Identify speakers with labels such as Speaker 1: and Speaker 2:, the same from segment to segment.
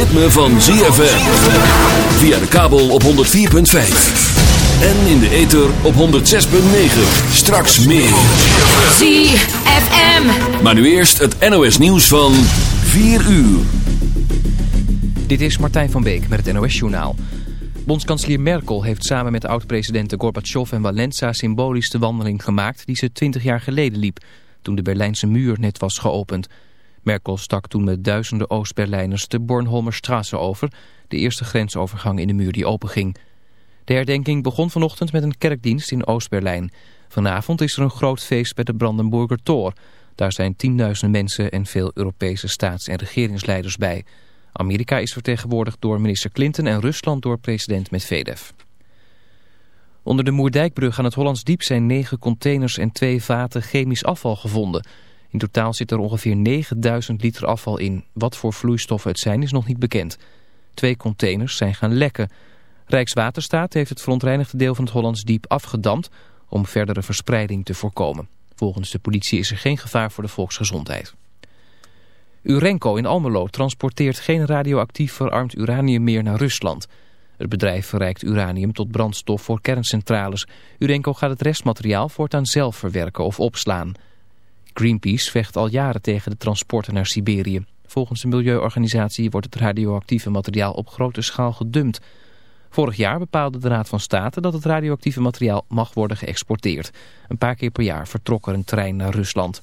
Speaker 1: Ritme van ZFM. Via de kabel op 104.5. En in de ether op 106.9. Straks meer.
Speaker 2: ZFM.
Speaker 1: Maar nu eerst het NOS nieuws van 4 uur.
Speaker 3: Dit is Martijn van Beek met het NOS-journaal. Bondskanselier Merkel heeft samen met oud-presidenten Gorbachev en Walensa symbolisch de wandeling gemaakt die ze 20 jaar geleden liep, toen de Berlijnse muur net was geopend. Merkel stak toen met duizenden Oost-Berlijners de Bornholmerstraße over, de eerste grensovergang in de muur die openging. De herdenking begon vanochtend met een kerkdienst in Oost-Berlijn. Vanavond is er een groot feest bij de Brandenburger Tor. Daar zijn 10.000 mensen en veel Europese staats- en regeringsleiders bij. Amerika is vertegenwoordigd door minister Clinton en Rusland door president Medvedev. Onder de Moerdijkbrug aan het Hollands Diep zijn negen containers en twee vaten chemisch afval gevonden. In totaal zit er ongeveer 9000 liter afval in. Wat voor vloeistoffen het zijn is nog niet bekend. Twee containers zijn gaan lekken. Rijkswaterstaat heeft het verontreinigde deel van het Hollands Diep afgedamd om verdere verspreiding te voorkomen. Volgens de politie is er geen gevaar voor de volksgezondheid. Urenco in Almelo transporteert geen radioactief verarmd uranium meer naar Rusland. Het bedrijf verrijkt uranium tot brandstof voor kerncentrales. Urenco gaat het restmateriaal voortaan zelf verwerken of opslaan. Greenpeace vecht al jaren tegen de transporten naar Siberië. Volgens de milieuorganisatie wordt het radioactieve materiaal op grote schaal gedumpt. Vorig jaar bepaalde de Raad van State dat het radioactieve materiaal mag worden geëxporteerd. Een paar keer per jaar vertrok er een trein naar Rusland.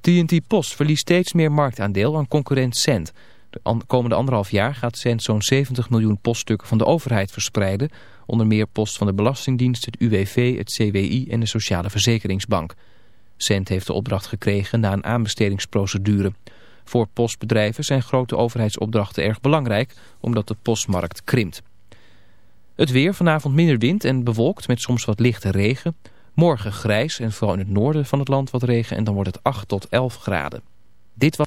Speaker 3: TNT Post verliest steeds meer marktaandeel aan concurrent Cent. De komende anderhalf jaar gaat Cent zo'n 70 miljoen poststukken van de overheid verspreiden. Onder meer post van de Belastingdienst, het UWV, het CWI en de Sociale Verzekeringsbank. Cent heeft de opdracht gekregen na een aanbestedingsprocedure. Voor postbedrijven zijn grote overheidsopdrachten erg belangrijk, omdat de postmarkt krimpt. Het weer, vanavond minder wind en bewolkt met soms wat lichte regen. Morgen grijs en vooral in het noorden van het land wat regen en dan wordt het 8 tot 11 graden. Dit was...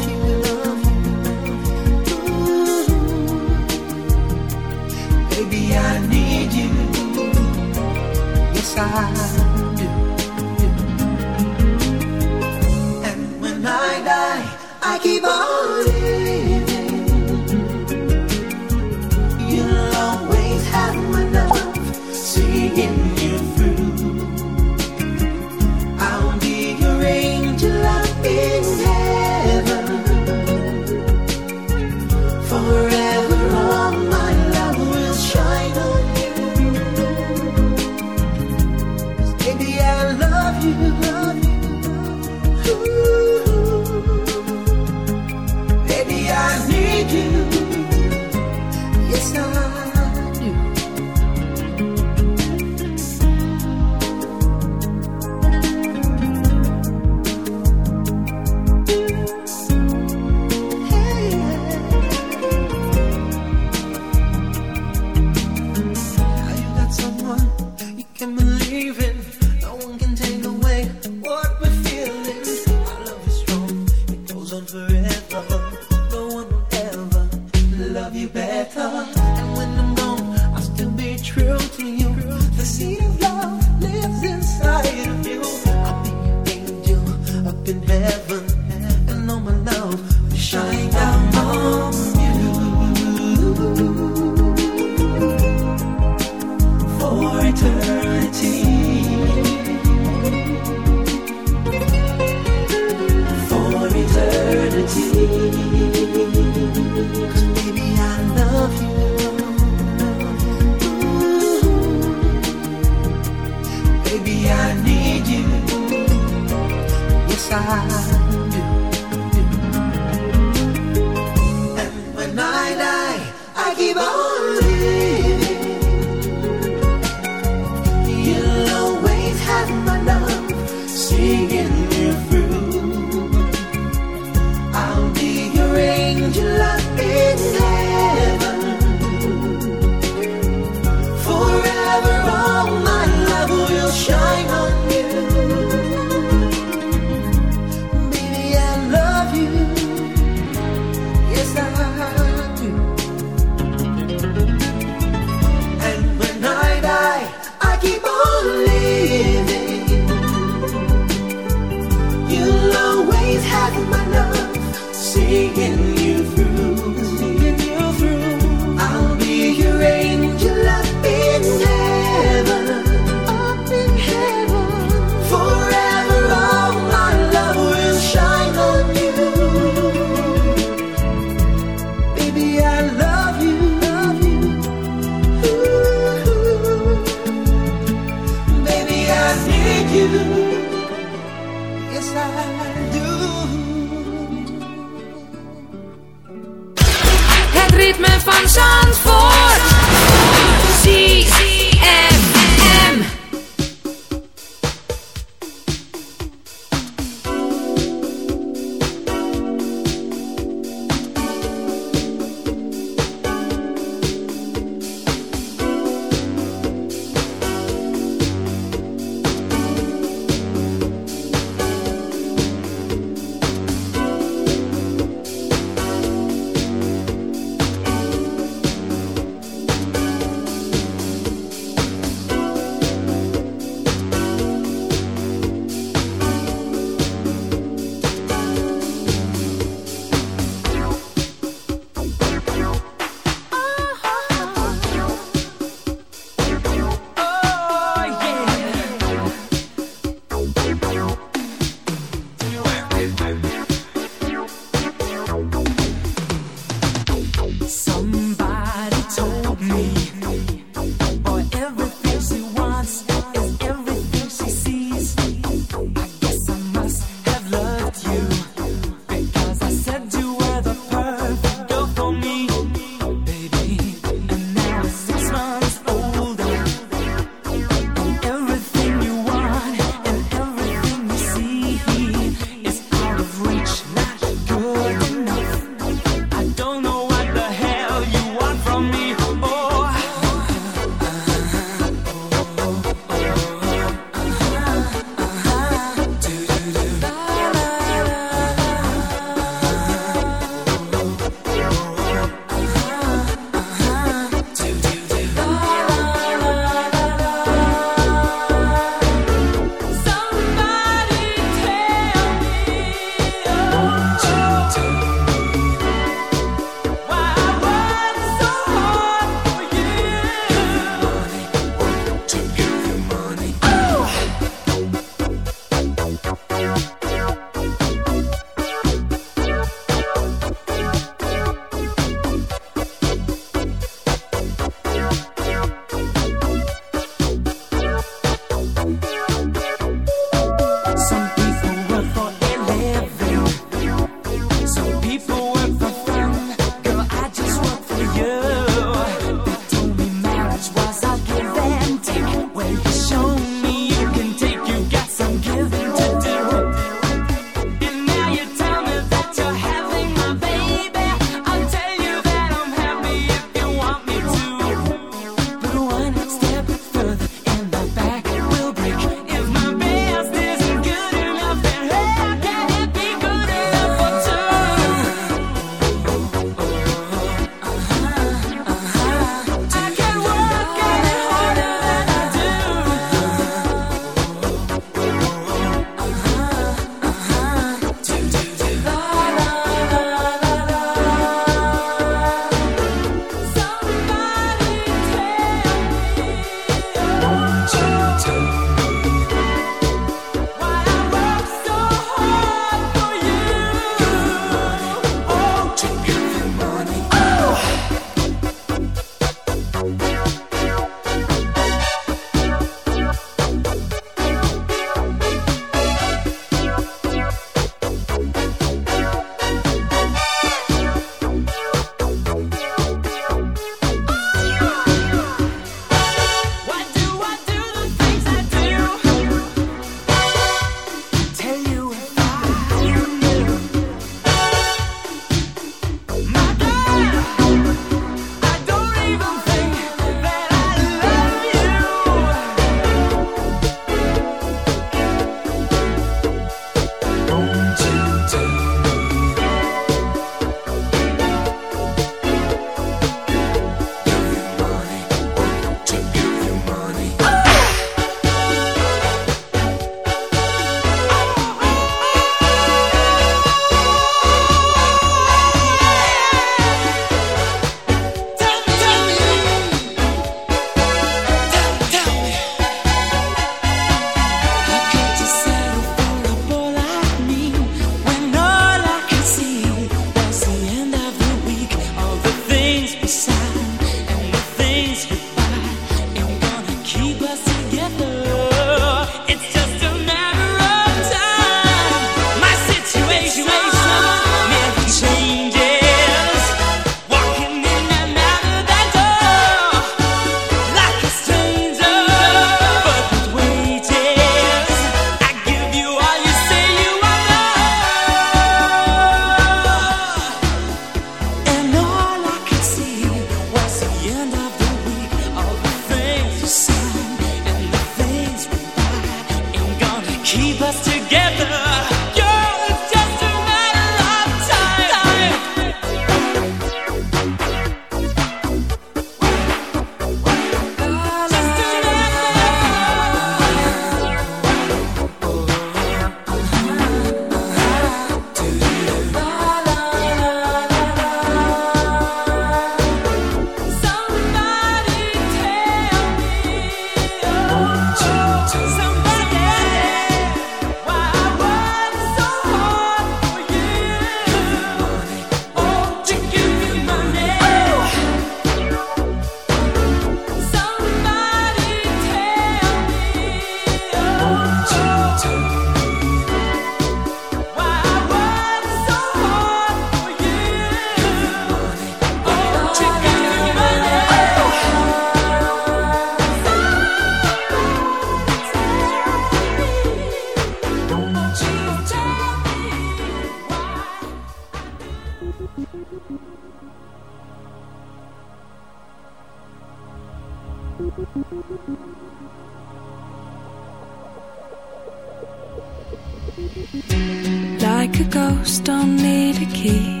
Speaker 4: Like a ghost, don't need a key.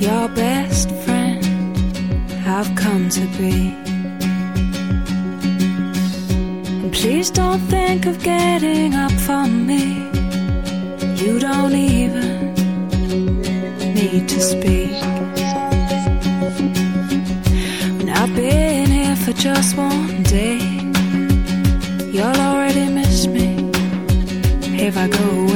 Speaker 4: Your best friend, I've come to be. And please don't think of getting up for me. You don't even need to speak. just one day, you'll already miss me. If I go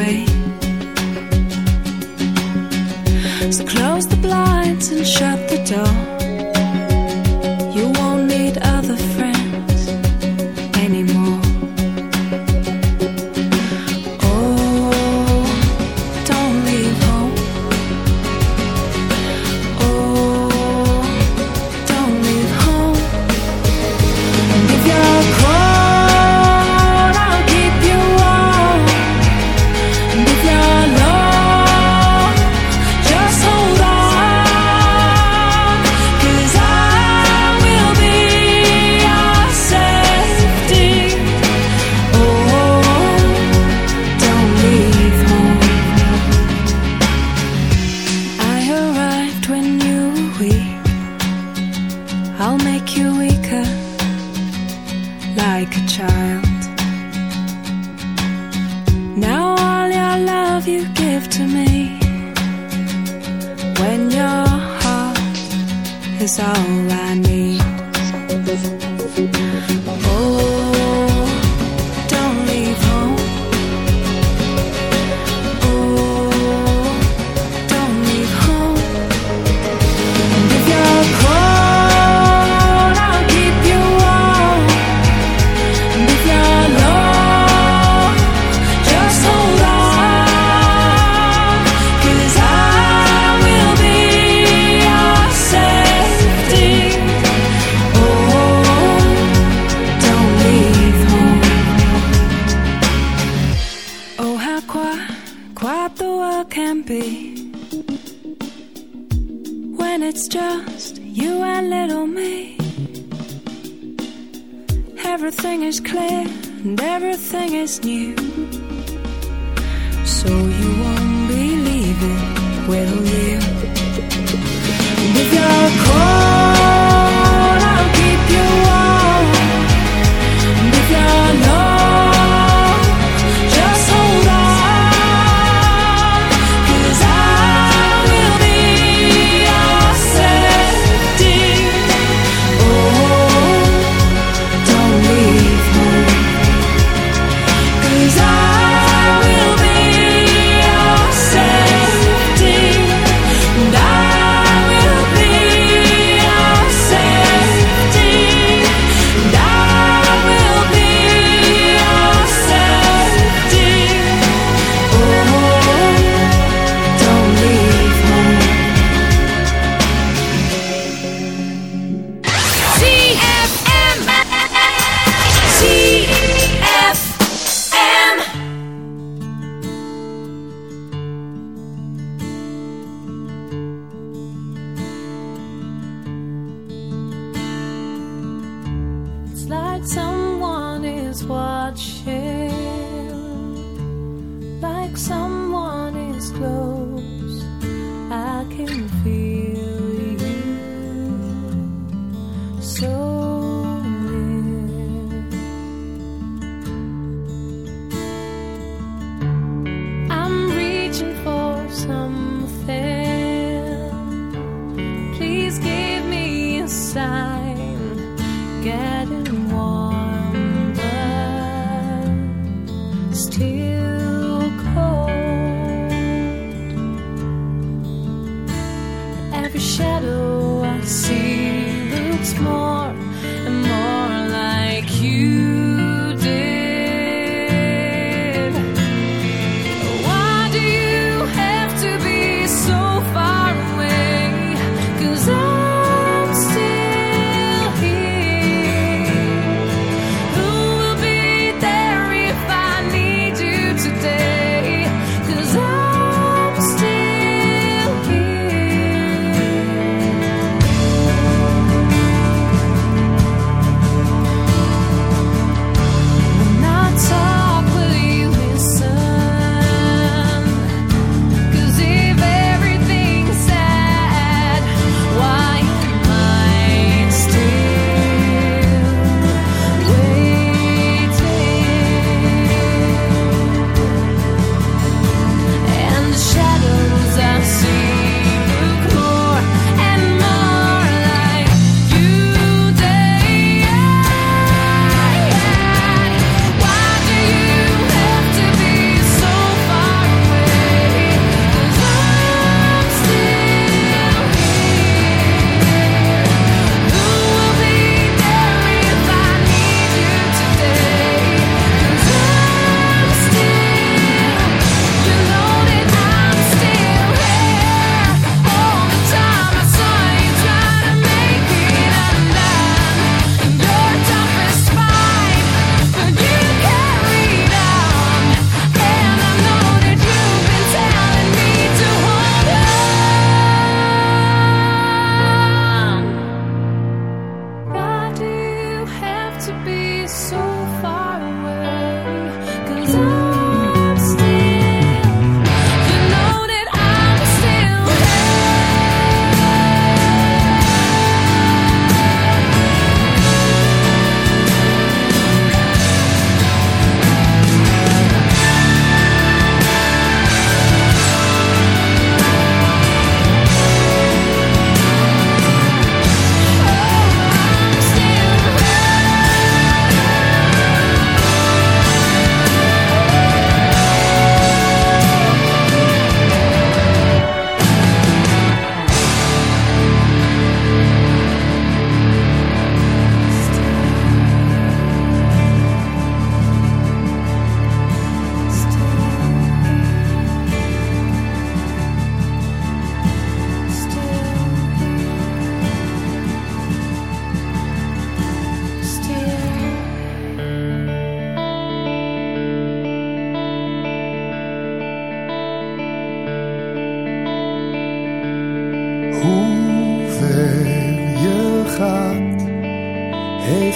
Speaker 5: 切。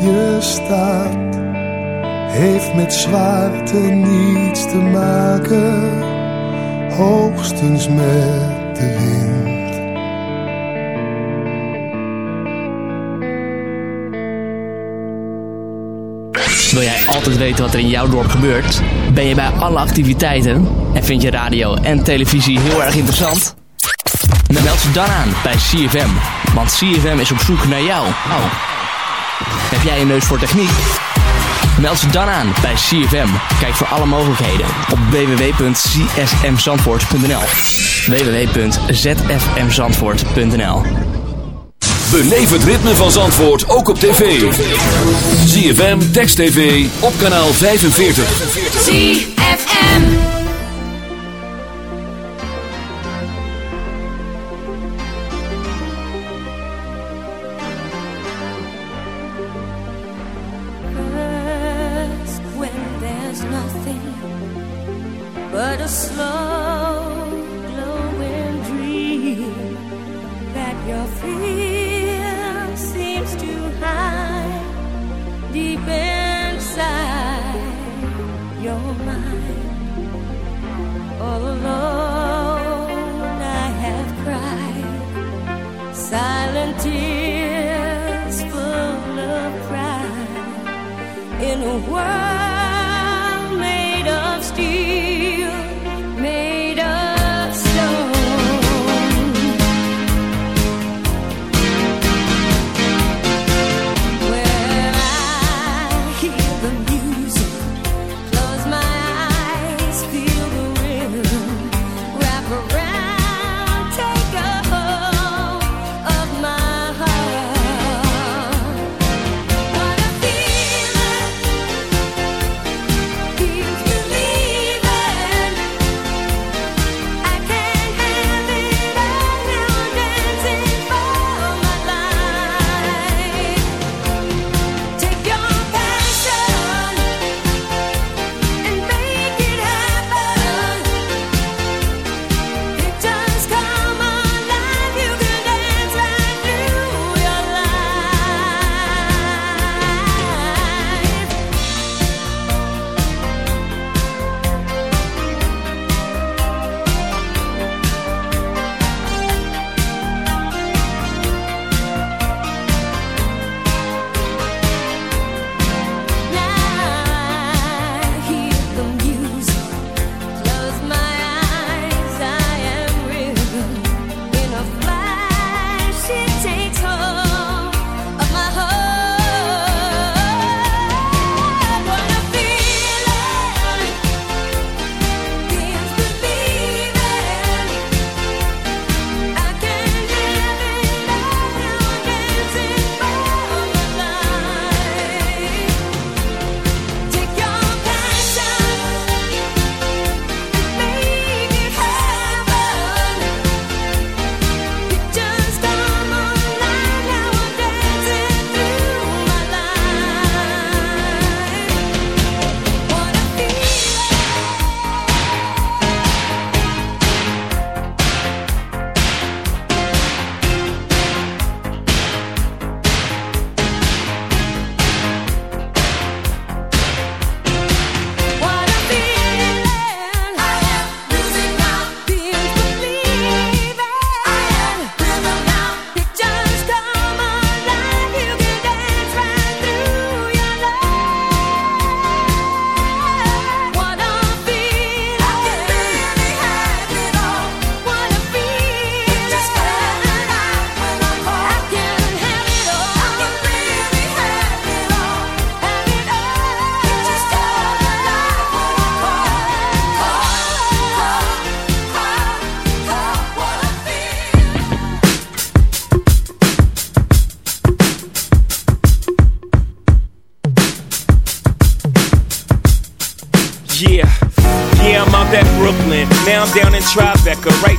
Speaker 5: je staat heeft
Speaker 6: met zwaarte niets te maken, hoogstens met de wind.
Speaker 7: Wil jij altijd weten wat er in jouw dorp gebeurt? Ben je bij alle activiteiten en vind je radio en televisie heel erg interessant? Dan meld je dan aan bij CFM, want CFM is op zoek naar jou. Nou, heb jij een neus voor techniek? Meld ze dan aan bij CFM. Kijk voor alle mogelijkheden op www.csmzandvoort.nl www.zfmzandvoort.nl
Speaker 1: Beleef het ritme van Zandvoort ook op tv. ZFM, Text TV, op kanaal 45.
Speaker 5: ZFM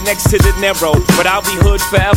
Speaker 8: next to the Narrow. But I'll be hood forever.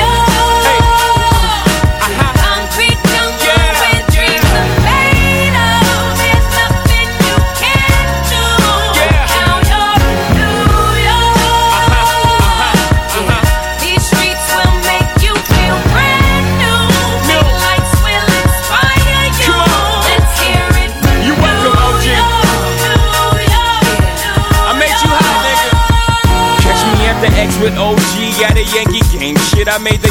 Speaker 5: Made
Speaker 8: the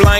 Speaker 8: Need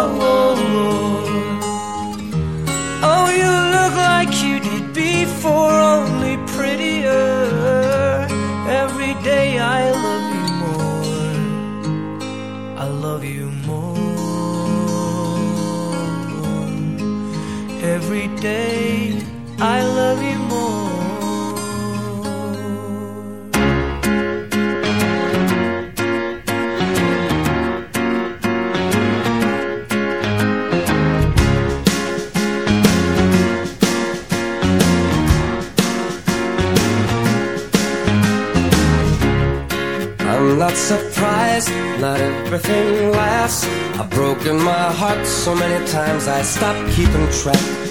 Speaker 2: Day I love you more.
Speaker 9: I'm not surprised, not everything lasts. I've broken my heart so many times I stopped keeping track.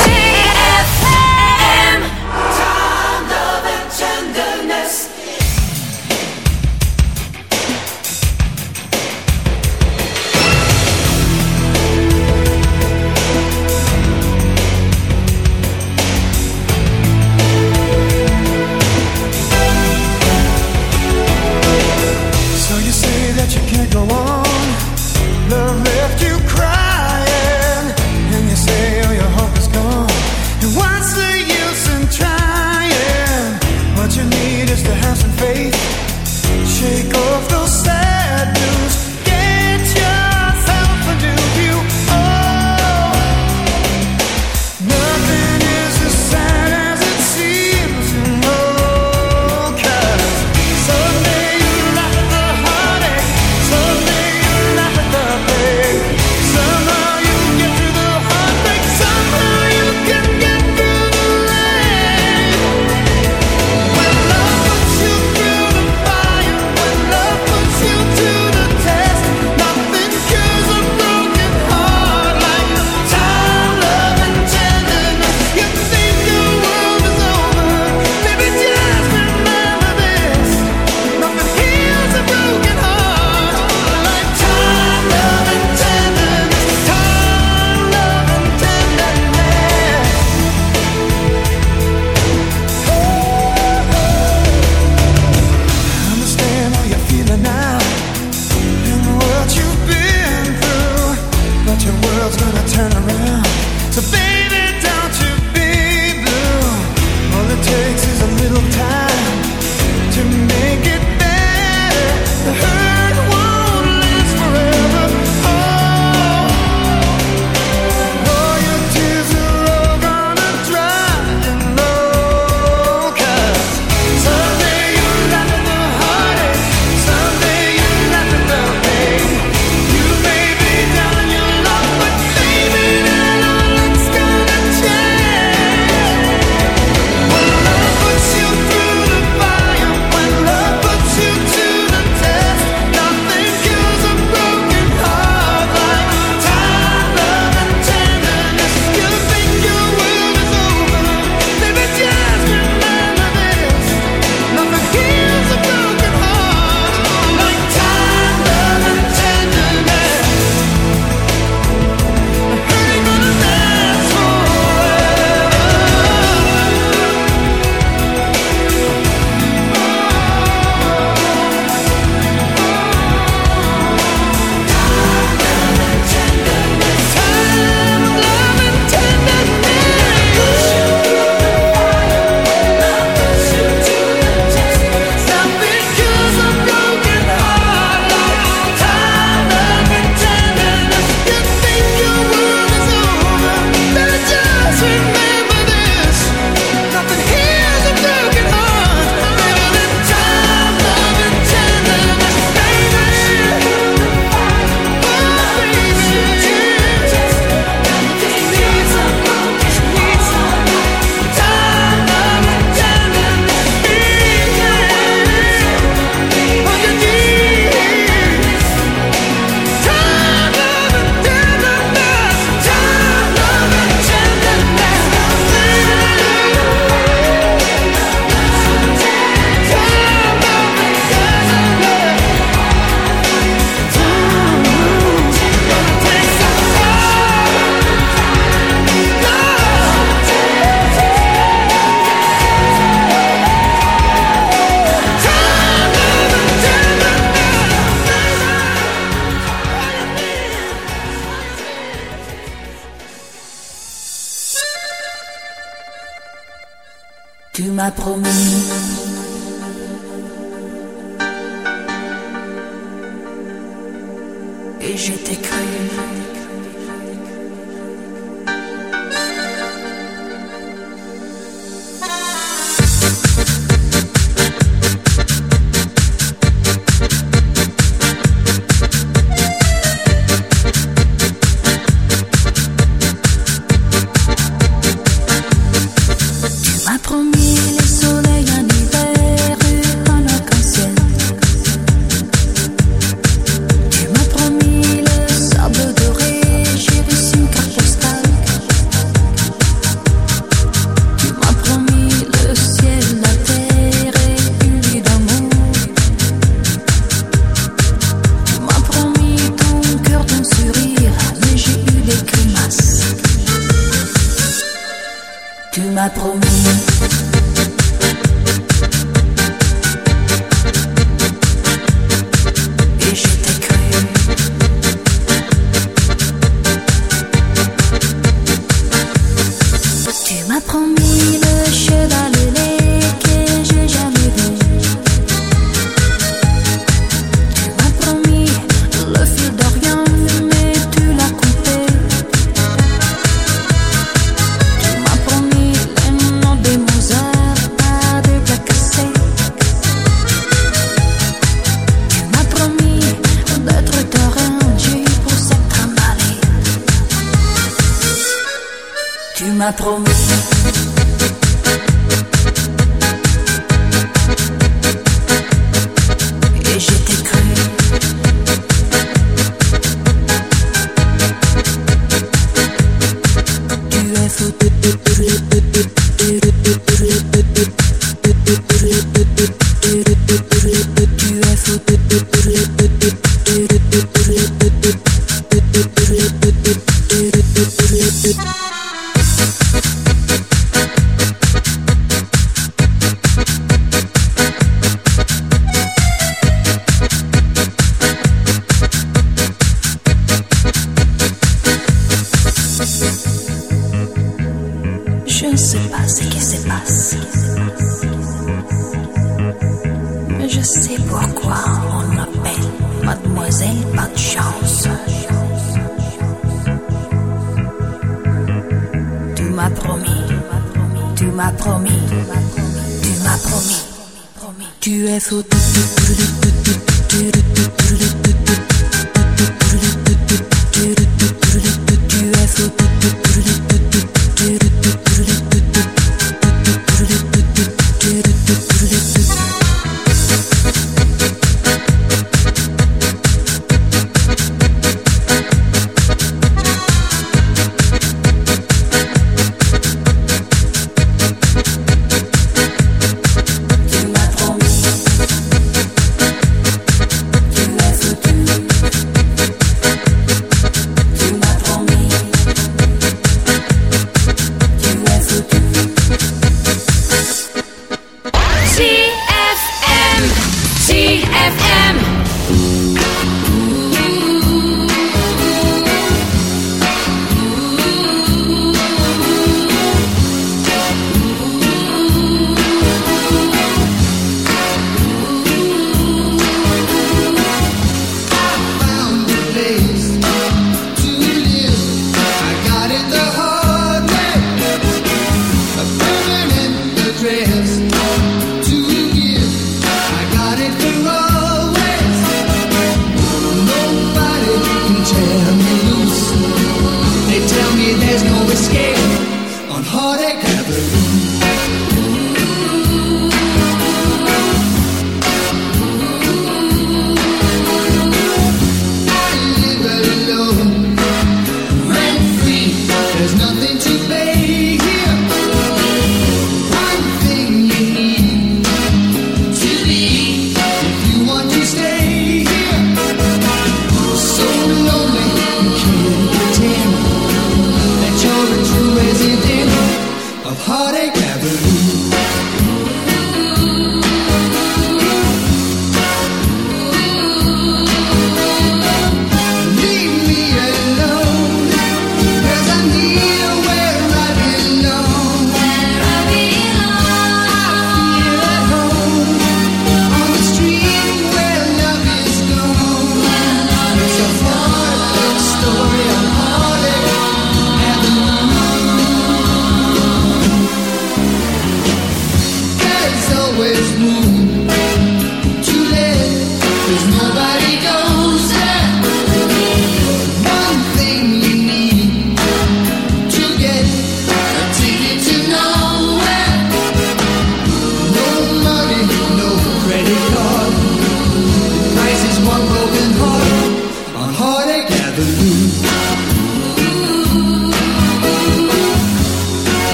Speaker 4: Thank you.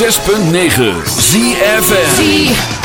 Speaker 1: 106.9
Speaker 5: ZFN